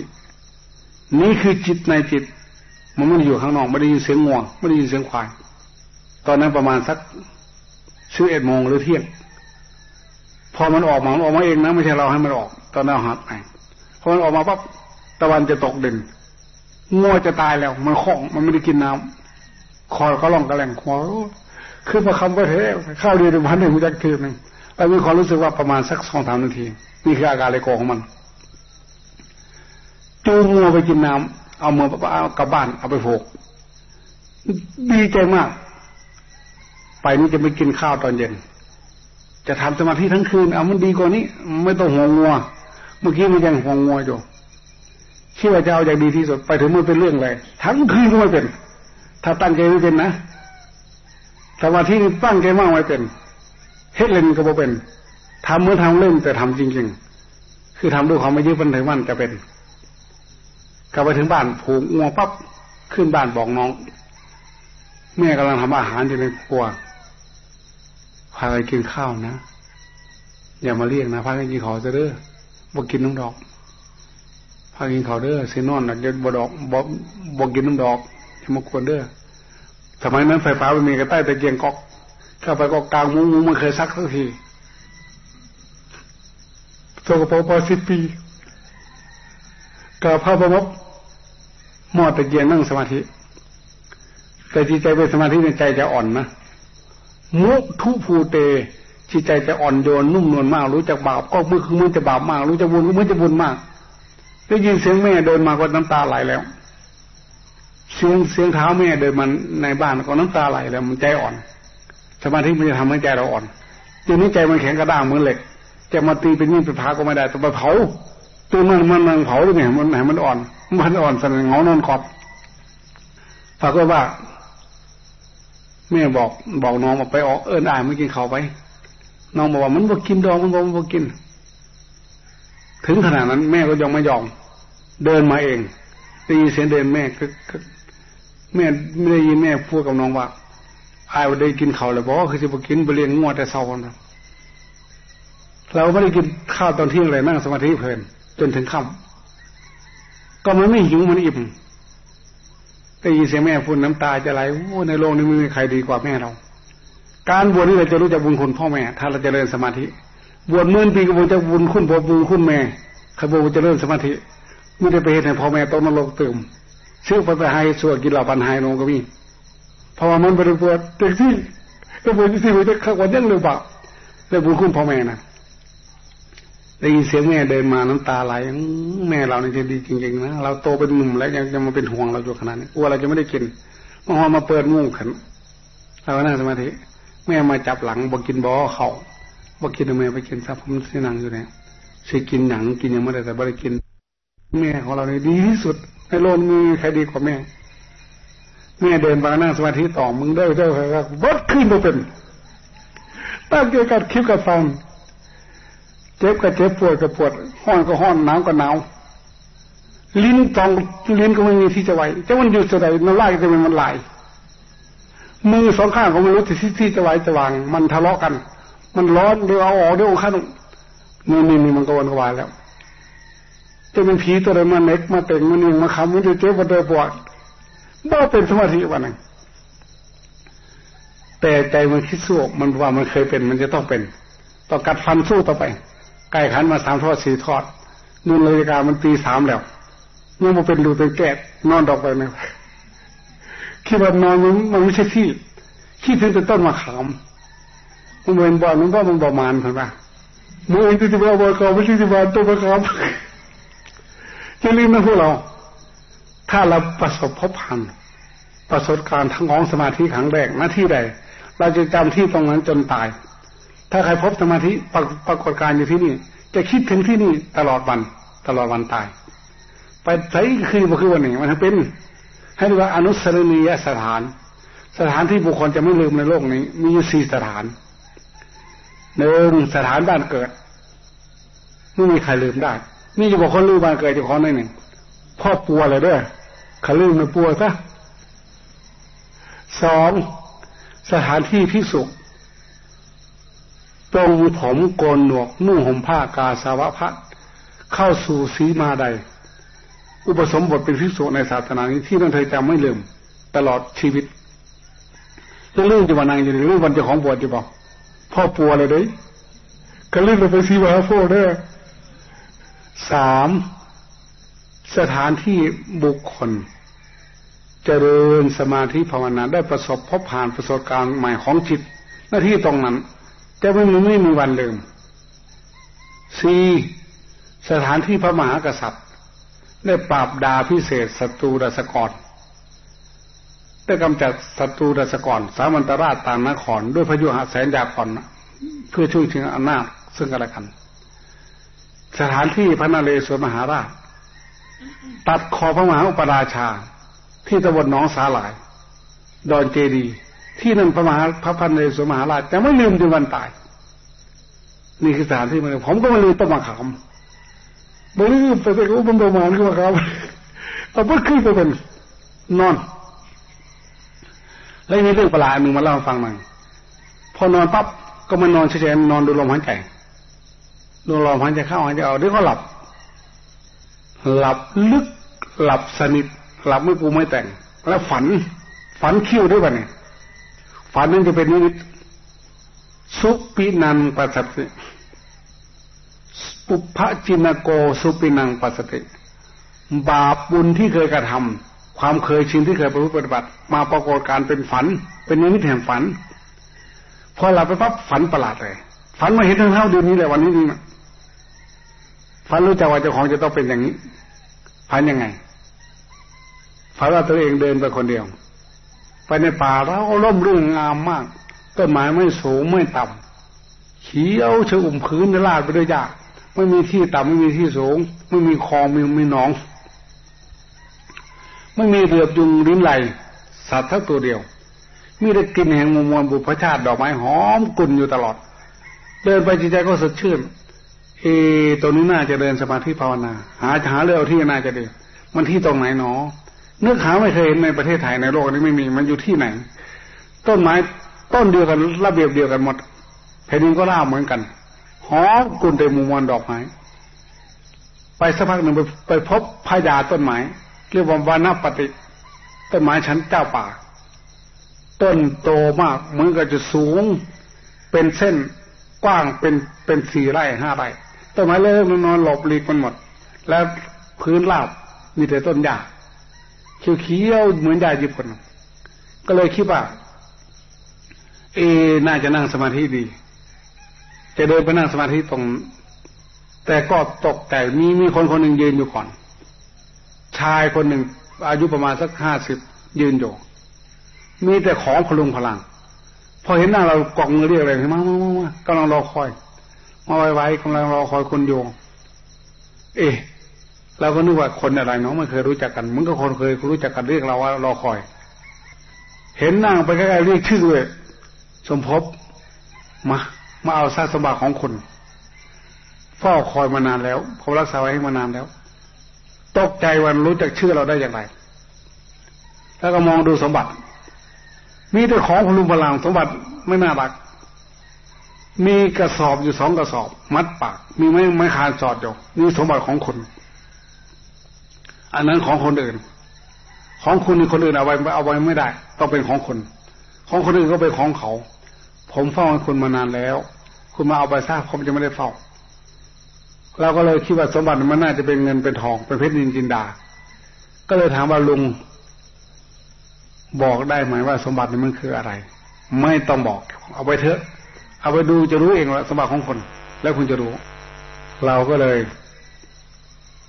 นี่คือจิตในจิต มันไม่ได้อยู่ข้างนอกไม่ได้ยินเสียงง่วงไม่ได้ยินเสียงควาย ตอนนั้นประมาณสักสิบเอ็ดโมงหรือเที่ยง พอมันออกมาออกมาเองนะไม่ใช่เราให้มันออก ตอนนั้นหัดไปพอมันออกมาปั๊บตะวันจะตกด่นงัวจะตายแล้ว มันคล้องมันไม่ได้กินน้ำ คอก็ล่องกระแหลงหัวคือประคำก็เทข้าวเดียวในวันหนึ่งมันจะคืนหนึ่งแต่มีความรู้สึกว่าประมาณสักสองสามนาทีนี่คืออาการเลยโกของมัน จูงงัวไปกินน้ำเอามือเอากลับบ้านเอาไปโผกดีใจมาก ไปนี่จะไม่กินข้าวตอนเย็น จะทำสมาธิทั้งคืนเอามันดีกว่านี้ ไม่ต้องห่วงงัว เมื่อกี้มันยังห่วงงัวอยู่คิดว่าจะเอาอย่างดีที่สุดไปถึงมันเป็นเรื่องเลยทั้งคืนก็ไม่เป็น ถ้าตั้งใจไม่เป็นนะสมาธินี่ตั้งใจมากไม่เป็นเฮ็ดเล่นก็บ่เป็นทำเมื่อทำเล่นแต่ทำจริง ๆ คือทำด้วยความไม่ยึดมั่นถือมั่นจะเป็นกลับไปถึงบ้านผูกงัวปั๊บขึ้นบ้านบอกน้องแม่กำลังทำอาหารอยู่ในครัวพาไปกินข้าวนะ อย่ามาเรียกนะพาไปกินข้าวจะเด้อบอกกินน้ำดอกพากินข้าวเด้อเสนอนนะจะบดอกบอกบอกกินน้ำดอก มาควรเด้อสมัยนั้นไฟฟ้าไม่มีกระใต้ตะเกียงก๊อกเข้าไปก็กลางมุ้งมุ้งมันเคยซักสักทีโซกปอปอสิบปีกับพระบรมมอตะเกียงนั่งสมาธิ แต่จิตใจเป็นสมาธิในใจจะอ่อนนะมุทุภูเตจิตใจจะอ่อนโยนนุ่มนวลมากรู้จักบาปก็มือคือมือจะบาปมาก รู้จักบุญก็มือจะบุญมาก ได้ยินเสียงแม่เดินมาก็น้ำตาไหลแล้ว เสียงเสียงเท้าแม่เดินมาในบ้านก็น้ำตาไหลแล้วมันใจอ่อนสมาธิมันจะทำให้ใจเราอ่อนทีนี้ใจมันแข็งกระด้างเหมือนเหล็กจะมาตีเป็นมีดเป็นพาก็ไม่ได้ต้องไปเผาตัวมันมันมันเผาหรือไงมันไหนมันอ่อน มันอ่อนสั่นเงานอนขอบฝากไว้ว่าแม่บอกบอกน้องมาไปออกเอิญอานไม่กินเขาไป น้องบอกว่ามันบอกกินดองมันบอกมันบอกกิน ถึงขนาดนั้นแม่ก็ยังไม่ยอม เดินมาเองได้ยินเสียงเดินแม่ก็ แม่ไม่ได้ยินแม่พูดกับน้องว่าอายว่าได้กินเขาเลยบอกว่าคือจะบอกกินไปเลี้ยงงวดแต่เศร้านะเราไม่ได้กินข้าวตอนเที่ยงเลยนั่งสมาธิเพลิน จนถึงค่ำก็มันไม่หิวมันอิ่มได้ยินเสียงแม่พูดน้ำตาจะไหลโอ้ในโลกนี้ไม่มีใครดีกว่าแม่เรา การบวชนี่เราจะรู้จักบุญคุณพ่อแม่ ถ้าเราจะเริญสมาธิ บวชเมื่อปีก็บวชจะบุญคุณพ่อบุญคุณแม่ขบวนจะเริญสมาธิไม่ได้ไปเห็นให้พ่อแม่ต้องนรกตื่ม ชื่อพระไทยส่วดกินเหล่าปันไฮนงก็มีเพราะว่ามันเป็นบวเด็กที่ก็บวชที่มันจะข้าวันยังเลยบ่าได้บุญคุณพ่อแม่นะได้ยินเสียงแม่เดินมาน้ำตาไหลแม่เราเนี่ยจะดีจริงๆนะเราโตเป็นหนุ่มแล้วยังจะมาเป็นห่วงเราอยู่ขนาดนี้กลัวเราจะไม่ได้กินมาหอมาเปิดมุ้งขันเราก็นั่งสมาธิแม่มาจับหลังบอกกินบ่อเขาบอกกินทำไมไปกินซะผมที่นั่งอยู่เนี่ยสิกินหนังกินยังไม่ได้แต่ไม่ได้กิน แม่ของเราเนี่ยดีที่สุด ในโลกมีใครดีกว่าแม่ แม่เดินมานั่งสมาธิต่อมึงได้ได้ใครก็บดขึ้นมาเป็นตั้งใจกัดคลิปกับฟังเจ็บก็เจ็บปวดก็ปวดห้อนก็ห้อนหนาวก็หนาวลิ้นจองลิ้นก็ไม่มีที่จะไหวจะมันอยู่สดายน้ำลายจะเป็นมันไหลมือสองข้างของมนุษย์ที่ที่จะไหวจะวาง มันทะเลาะกัน มันร้อนเดี๋ยวเอาออกเดี๋ยวข้างนี่นี่นี่มันก็วนกวายแล้ว จะเป็นผีตัวใดมาเน็กมาเต่งมาหนึ่งมาคำมันจะเจ็บมาเดือปวดบ้าเป็นสมาธิวันนึงแต่ใจมันคิดสู้มันว่ามันเคยเป็นมันจะต้องเป็นต้องกัดฟันสู้ต่อไปไก่ขันมาสามทอดสี่ทอดนู่นเลยการมันตีสามแล้วเมื่อมาเป็นดูเป็นแก่นอนดอกไปนะคิดว่านอนมันมันไม่ใช่ที่คิดถึงแต่ต้นมะขามมันเป็นบ่อมันก็มันบ่อมานเห็นปะมือเองที่จะบ่อบ่อเขาไม่ใช่ที่บ่อต้นมะขาม จะรีบนะพวกเรา ถ้าเราประสบพบพันประสบการณ์ทั้งของสมาธิครั้งแรกหน้าที่ใด เราจะจำที่ตรงนั้นจนตาย ถ้าใครพบสมาธิปปรากฏการอยู่ที่นี่ จะคิดถึงที่นี่ตลอดวัน ตลอดวันตาย ไปใช้คือมันคือวันหนึ่งมันเป็นให้เรียกว่าอนุสรณียสถาน สถานที่บุคคลจะไม่ลืมในโลกนี้ มีอยู่สี่สถานหนึ่งสถานบ้านเกิด ไม่มีใครลืมได้ นี่จะบอกคนลืมบ้านเกิดจะขอหนึ่งพ่อปัวเลยด้อขาลืมในปัวซะสองสถานที่พิสุตรงผมโกนหนวก นุ่งห่มผ้ากาสาวพัดเข้าสู่สีมาใด อุปสมบทเป็นพิสุในศาสนานี้ที่นั่นเธอจำไม่ลืม ตลอดชีวิตเรื่องจะมานนางอยู่ในเรื่อวันจ้าของบวชจะบอกพ่อปัวเลยด้วยก็เรื่องไปสีมาโฟเด้อ สามสถานที่บุคคล เจริญสมาธิภาวนาได้ประสบพบผ่านประสบการณ์ใหม่ของจิตหน้าที่ตรงนั้น แต่ไม่มีไม่มีวันลืมสี่สถานที่พระมหากษัตริย์ ได้ปราบดาพิเศษศัตรูดัสกรได้กำจัดศัตรูดัสกรสามัญตราชตามนคร ด้วยพยุหะแสนยาก่อนเพื่อช่วยชิงอำนาจซึ่งกันและกัน สถานที่พระนเรศวรมหาราช ตัดคอพระมหาอุปราชา ที่ตะวันน้องสาหลาย ดอนเจดี ที่นั่นพระมหาพระพันเรศวรมหาราชจะไม่ลืมจนวันตาย นี่คือสถานที่มันผมก็ไม่ลืมต้นมะขามบริลืมไปเป็นอุปมานขึ้นมาครับเอาพุขึ้นไปเป็นนอน แล้วมีเรื่องประหลาดหนึ่งมาเล่าฟังหน่อยพอนอนปั๊บก็มานอนเฉยๆนอนดูลมหายใจ ดูลมหายใจเข้าหายใจออกเดี๋ยวก็หลับ หลับลึก หลับสนิท หลับไม่ปูไม่แต่ง แล้วฝัน ฝันคิ้วด้วยป่ะเนี่ยฝันนั้นจะเป็นนิมิตสุปินันปัสสติปุพจินโกสุปินังปัสสติ บาปบุญที่เคยกระทำความเคยชินที่เคยประพฤติปฏิบัติ มาปรากฏการเป็นฝัน เป็นนิมิตแห่งฝัน พอหลับไปปั๊บฝันประหลาดเลยฝันมาเห็นทั้งเท่าเดือนนี้แหละวันนี้นี่นะ ฝันรู้จักว่าเจ้าของจะต้องเป็นอย่างนี้ฝันยังไงฝันว่าตัวเองเดินไปคนเดียว ไปในป่าเราล่มรื่นงามมากต้นไม้ไม่สูงไม่ต่ำเขียวชอุ่มพื้นลาดไปด้วยหญ้าไม่มีที่ต่ำไม่มีที่สูง ไม่มีคลองไม่มีหนอง ไม่มีเรือบยุงลิ้นไหลสัตว์ทั้งตัวเดียว มีได้กินแห่งมวลบุพชาติดอกไม้หอมกุ่นอยู่ตลอด เดินไปจิตใจก็สดชื่น เอตัวนี้น่าจะเดินสมาธิภาวนา หาหาเรื่องที่น่าจะเดินมันที่ตรงไหนหนอนึกหาไม่เคยเห็นในประเทศไทยในโลกนี้ไม่มีมันอยู่ที่ไหน ต้นไม้ต้นเดียวกันระเบียบเดียวกันหมดแผ่นดินก็ราบเหมือนกันหอมกุนเตมมุมวันดอกไม้ไปสักพักหนึ่งไปไปพบพญาต้นไม้เรียกว่าวานาปฏิต้นไม้ชั้นเจ้าป่า ต้นโตมากเหมือนกับจะสูง เป็นเส้นกว้างเป็นเป็นสี่ไร่ห้าไร่ ต้นไม้เล็กนอนหลบหลีกมันหมด แล้วพื้นราบมีแต่ต้นหญ้าเขียวๆเหมือนหญ้าญี่ปุ่นก็เลยคิดว่า เอ น่าจะนั่งสมาธิดี จะเดินไปนั่งสมาธิตรง แต่ก็ตกแต่มีมีคนคนหนึ่งยืนอยู่ก่อน ชายคนหนึ่งอายุประมาณสักห้าสิบยืนอยู่มีแต่ของพลุงพลัง พอเห็นหน้าเรากองเรียกอะไรมามามามากำลังรอคอย มาไว้ๆกำลังรอคอยคนโยงเอ๊ะเราก็นึกว่าคนอะไรเนาะไม่เคยรู้จักกันมึงก็คนเคยรู้จักกันเรียกเราว่ารอคอย เห็นนั่งไปใกล้ๆเรียกชื่อเลยสมภพมามาเอาทรัพย์สมบัติของคุณเฝ้าคอยมานานแล้วผมรักษาไว้ให้มานานแล้วตกใจวันรู้จักชื่อเราได้อย่างไร แล้วก็มองดูสมบัติ มีแต่ของพลุงพลังสมบัติไม่น่ารัก มีกระสอบอยู่สองกระสอบ มัดปาก มีไม้ไม้คานจอดอยู่นี่สมบัติของคุณอันนั้นของคนอื่น ของคุณคนอื่นเอาไว้เอาไว้ไม่ได้ ต้องเป็นของคน ของคนอื่นก็เป็นของเขา ผมเฝ้าคุณมานานแล้ว คุณมาเอาไปทราบผมจะไม่ได้เฝ้า เราก็เลยคิดว่าสมบัติมันน่าจะเป็นเงินเป็นทองเป็นเพชรนินจินดา ก็เลยถามว่าลุงบอกได้ไหมว่าสมบัตินี้มันคืออะไร ไม่ต้องบอก เอาไปเถอะ เอาไปดูจะรู้เองว่าสมบัติของคน แล้วคุณจะรู้ เราก็เลย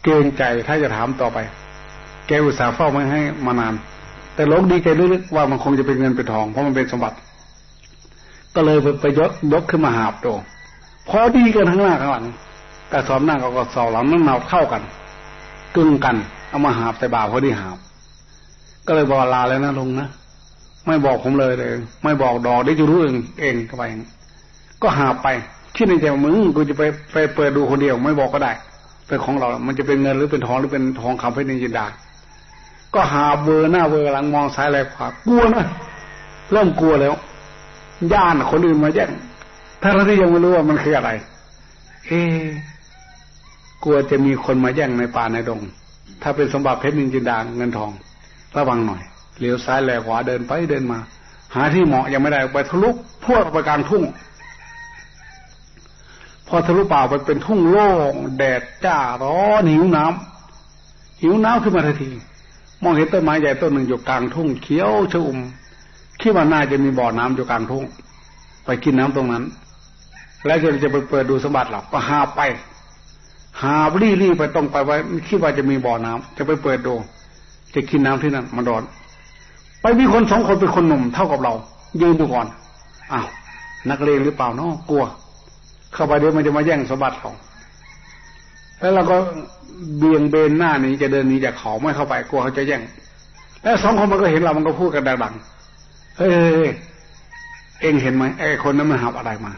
เกรงใจถ้าจะถามต่อไป แกอุตส่าห์เฝ้าไม่ให้มานาน แต่ลกดีแกลึกๆว่ามันคงจะเป็นเงินเป็นทอง เพราะมันเป็นสมบัติ ก็เลยไปยกยกขึ้นมาหาบตัวพอดีกันทั้งหน้าข้างหลังแต่สอบหน้ากับกสอบหลังนั่งเนาเข้ากันกึ่งกัน เอามาหาบใส่บาพอดีหาบ ก็เลยบอกลาแล้วนะลุงนะไม่บอกผมเลยเลย ไม่บอกดอกได้จะรู้เองเองก็ไป ก็หาไปคิดในใจมึงกูจะไปไปเปิดดูคนเดียวไม่บอกก็ได้ เป็นของเรา มันจะเป็นเงินหรือเป็นทองหรือเป็นทองคำเพชรนินจินดา ก็หาเบอร์หน้าเบอร์หลังมองซ้ายแลขวากลัวนะเริ่มกลัวแล้วย่านคนอื่นมาแย่งถ้าเราที่ยังไม่รู้ว่ามันคืออะไร เอกลัวจะมีคนมาแย่งในป่าในดง ถ้าเป็นสมบัติเพชรนินจินดาเงินทอง ระวังหน่อยเหลียวซ้ายแลขวาเดินไปเดินมา หาที่เหมาะยังไม่ได้ไปทะลุพวกไปกลางทุ่ง พอทะลุป่าไปเป็นทุ่งโล่งแดดจ้าร้อนหิวน้ำหิวน้ำขึ้นมาทันที มองเห็นต้นไม้ใหญ่ต้นหนึ่งอยู่กลางทุ่งเขียวชอุ่มคิดว่าน่าจะมีบ่อน้ำอยู่กลางทุ่ง ไปกินน้ำตรงนั้น แล้วจะจะไปเปิดดูสมบัติหลับก็หาไป หารีรีไปตรงไปไว้คิดว่าจะมีบ่อน้ำจะไปเปิดดู จะกินน้ำที่นั่นมันร้อน ไปมีคนสองคนเป็นคนหนุ่มเท่ากับเรายืนดูก่อนอ้าวนักเลงหรือเปล่าเนาะกลัว เข้าไปเดี๋ยวมันจะมาแย่งสมบัติของแล้วเราก็เบี่ยงเบนหน้านี้จะเดินหนีจากเขาไม่เข้าไปกลัวเขาจะแย่ง แล้วสองคนมันก็เห็นเรามันก็พูดกันดังๆเฮ้ยเองเห็นไหมไอ้คนนั้นมันหาอะไรมา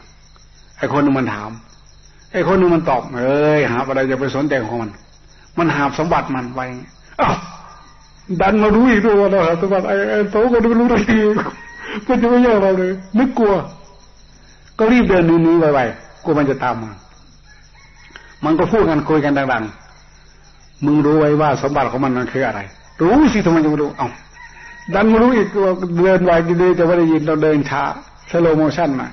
ไอ้คนนึงมันถาม ไอ้คนนึงมันตอบเอ้ยหาอะไรจะไปสนใจของมัน มันหาสมบัติมันไว้อ้าวดันมารู้อีกด้วยว่าเราหาสมบัติไอ้ไอ้โตก็ไม่รู้ได้ทีก็จะไม่แย่งเราเลยนึกกลัว ก็รีบเดินหนีๆไวๆ กลัวมันจะตามมา มันก็พูดกันคุยกันดังๆ มึงรู้ไว้ว่าสมบัติของมันมันคืออะไร รู้สิทำไมจะไม่รู้ อ้าวดันมารู้อีกว่าเดินไวดีจะไม่ได้ยินเราเดินช้า slow motion มา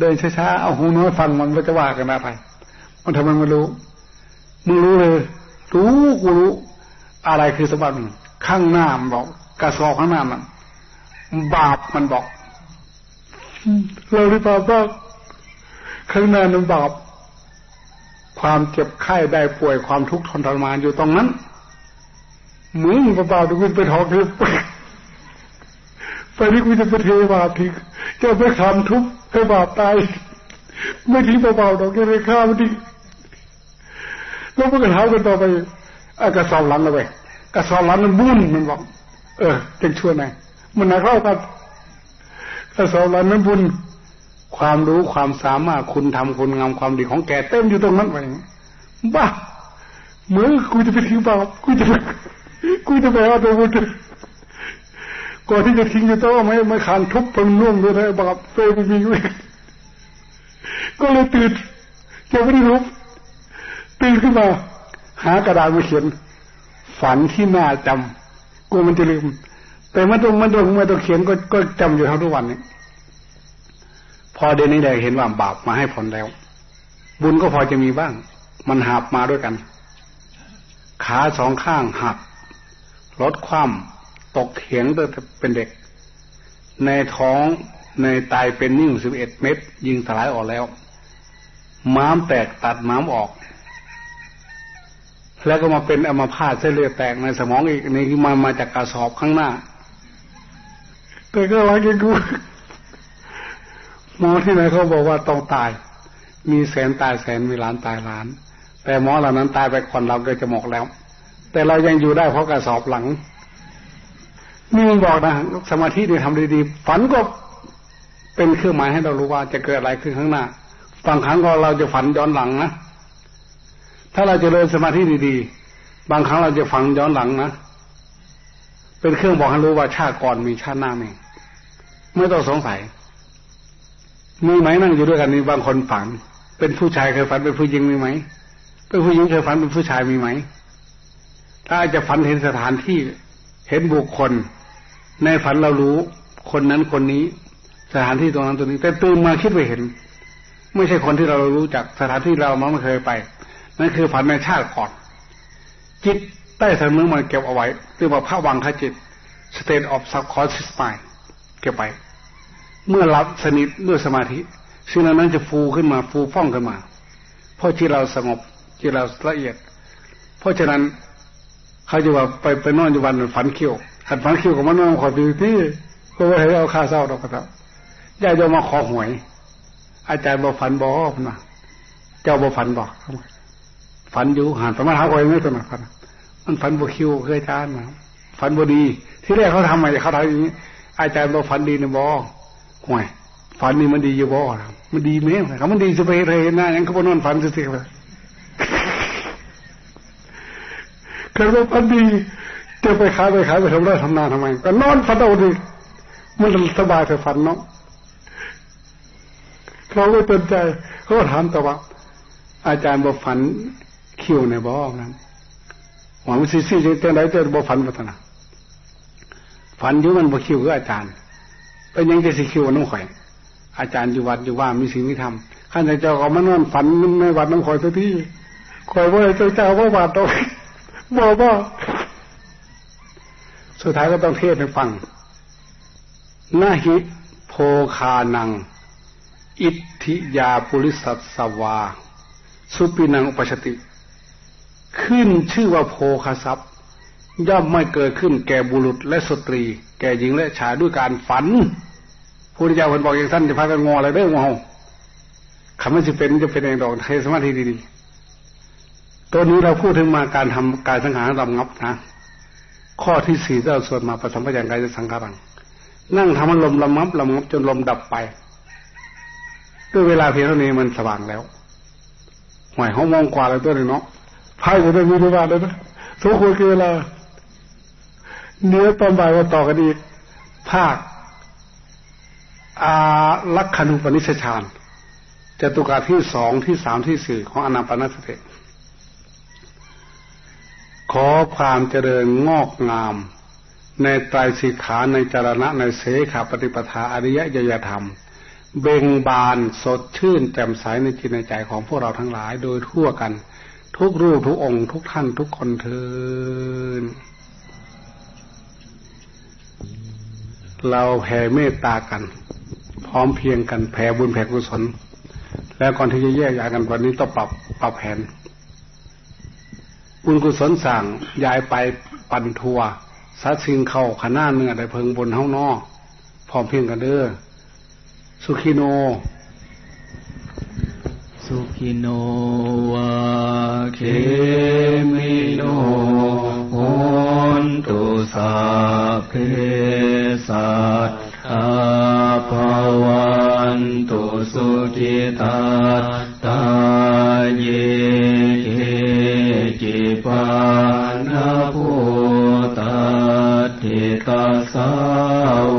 เดินช้าๆเอาหูน้อยฟังมันก็จะว่ากันอะไรมันทำไมไม่รู้ มึงรู้เลย รู้กูรู้ อะไรคือสมบัติข้างหน้ามันบอกกระสอบข้างหน้ามันบาปมันบอกเราหรือเปล่า ข้างหน้านั้นบาปความเจ็บไข้ได้ป่วยความทุกข์ทนทรมานอยู่ตรงนั้นมึงเบาๆดูคุณไปทองคือไปนี่คุณจะไปเทบาปทิ้งจะไปทำทุกข์ให้บาปตายไม่ทิ้งเบาๆดอกแค่ไปฆ่ามันทิ้งแล้วมันก็ถามกันต่อไปอกระสอบหลังเลยกระสอบหลังมันบุ้นมันบอก เออจะช่วยไงมันน่าเข้ากันกระสอบหลังนั้นบุญ ความรู้ความสามารถคุณทำคุณงามความดีของแกเต็มอยู่ตรงนั้นไปบ้าเมื่อกูจะไปทิ้งบาปกูจะกูจะไปเอาตัวกูจะก่อนที่จะทิ้งจะต้องไม่ไม่ขานทุบพังนุ่มเลยนะบาปเฟยไปมีไว้ก็เลยตื่นยังไม่ได้ลุกตื่นขึ้นมา หากระดาษมาเขียน ฝันที่น่าจำกลัวมันจะลืม แต่มันต้องมันต้องมันต้องเขียนก็ก็จำอยู่ทั้งทุกวันนี้ พอเดือนนี้ได้เห็นว่าบาปมาให้ผลแล้ว บุญก็พอจะมีบ้าง มันหับมาด้วยกัน ขาสองข้างหักรถคว่ำตกเถียงตั้งแต่เป็นเด็ก ในท้องในตายเป็นนิ่งสิบเอ็ดเม็ดยิงสลายออกแล้ว ม้ามแตกตัดม้ามออก แล้วก็มาเป็นอัมาพาตเส้นเลือดแตกในสมองอีกนี่มามาจากกระสอบข้างหน้า แต่ก็รักกู หมอที่ไหนเขาบอกว่าต้องตาย มีแสนตายแสนมีล้านตายล้าน แต่หมอเหล่านั้นตายไปก่อนเราเกิดจะหมกแล้ว แต่เรายังอยู่ได้เพราะกระสอบหลังนี่มันบอกนะสมาธินี่ทำดีๆฝันก็เป็นเครื่องหมายให้เรารู้ว่าจะเกิดอะไรขึ้นข้างหน้าบางครั้งก็เราจะฝันย้อนหลังนะถ้าเราจะเริญสมาธิดีๆ บางครั้งเราจะฝันย้อนหลังนะเป็นเครื่องบอกให้รู้ว่าชาติก่อนมีชาติหน้ามีไม่ต้องสงสัย มีไหมนั่งอยู่ด้วยกันนี่บางคนฝัน เป็นผู้ชายเคยฝันเป็นผู้หญิงมีไหม เป็นผู้หญิงเคยฝันเป็นผู้ชายมีไหม ถ้าจะฝันเห็นสถานที่เห็นบุคคล ในฝันเรารู้คนนั้นคนนี้ สถานที่ตรงนั้นตรงนี้ แต่ตื่นมาคิดไปเห็น ไม่ใช่คนที่เรารู้จักสถานที่เราไม่เคยไปนั่นคือฝันในชาติก่อนจิตใต้สำนึกมันเก็บเอาไว้เรียกว่าพระวังคจิต state of subconscious mind เก็บไป เมื่อรับสนิทด้วยสมาธิสิ่งนั้นจะฟูขึ้นมาฟูฟ่องขึ้นมา เพราะที่เราสงบที่เราละเอียด เพราะฉะนั้นเขาจะว่าไปไปนอนอยู่วันฝันเขี้ยวขันฝันเขี้ยวกับมันนอนขอดูที่ก็ว่าให้เอาค่าเศร้าดอกกระตับญาติโยมมาขอหวย อาจารย์บอกฝันบอกนะเจ้าบอกฝันบอกฝันอยู่หันสมาธิคอยไม่สนับฝันมันฝันบวคิวเคยอาจารย์นะฝันบดี ที่แรกเขาทำไมเขาทำอย่างนี้อาจารย์บอกฝันดีในบอ หวยฝันนี่มันดีอยู่บอมันดีไหมเขามันดีจะไปเห็นหน้ายังเขาบอกนอนฝันสิเลยเกิดว่าฝันดีจะไปขายไปขายไปทำไรทำนาทำไมก็นอนฝันเอาดีมันสบายแต่ฝันเนาะเขาก็ตนใจเขาถามต่อว่า อาจารย์บอกฝันคิวในบอกนั้นหวังว่าซีซีจะเต้นไรจะบอกฝันพัฒนาฝันอยู่มันบอกคิวก็อาจารย์ เป็นยังจะสิคิวน้องข่อย อาจารย์อยู่วัดอยู่ว่ามีสิ่งที่ทำข้าเจ้าเขามานอนฝันในวัดน้องข่อยสักที่ข่อยว่าเจ้าเจ้าว่าบาดตกบอกว่าสุดท้ายก็ต้องเทศให้ฟังนาหิโพคานัง อิทธิยาปุริสัตสวา สุปินังอุปชติ ขึ้นชื่อว่าโพคาซับย่อมไม่เกิดขึ้นแก่บุรุษและสตรี แก่หญิงและชายด้วยการฝันพุทธเจ้าคนบอกอย่างท่านจะพากันงออะไรได้งอคำว่าจะเป็นจะเป็นเองดอกเทสมาธิดีๆตัวนี้เราพูดถึงมาการทำการสังหารลำงับนะ ข้อที่สี่ที่เราสวดมาประสัมพยัญชนะสังขารัง นั่งทำมันลมลำงับลำงับจนลมดับไป ด้วยเวลาเพียงเท่านี้มันสว่างแล้วหวยห้องมองกว่าเลยตัวหนึ่งเนาะพายจะได้มีได้บ้าเลยนะทุกคนคือเวลา เนื้อตอนบ่ายมาต่อกันอีก ภาค อาลักขณุปนิชฌานจตุกาที่สองที่สามที่สี่ของอนาปนสติขอความเจริญงอกงาม ในไตรสิกขาในจารณะในเสขาปฏิปทาอริยยยธรรม เบ่งบานสดชื่นแจ่มใสในจิตในใจของพวกเราทั้งหลายโดยทั่วกัน ทุกรูปทุกองค์ ทุกท่านทุกคนเทิน เราแผ่เมตตากัน พร้อมเพียงกันแผ่บุญแผ่กุศล แล้วก่อนที่จะแยกย้ายกันวันนี้ต้องปรับปรับแผน บุญกุศลสั่งย้ายไปปันทัวซัดซิงเข้าขนาเนื้อได้เพิงบนห้องนอพร้อมเพียงกันเด้อสุขิโน สุขิโนวาเคมิโน ตุสัพเพสัตตาภวันตุสุจิตาตาเยเกจิปานาภูตาติตาสาว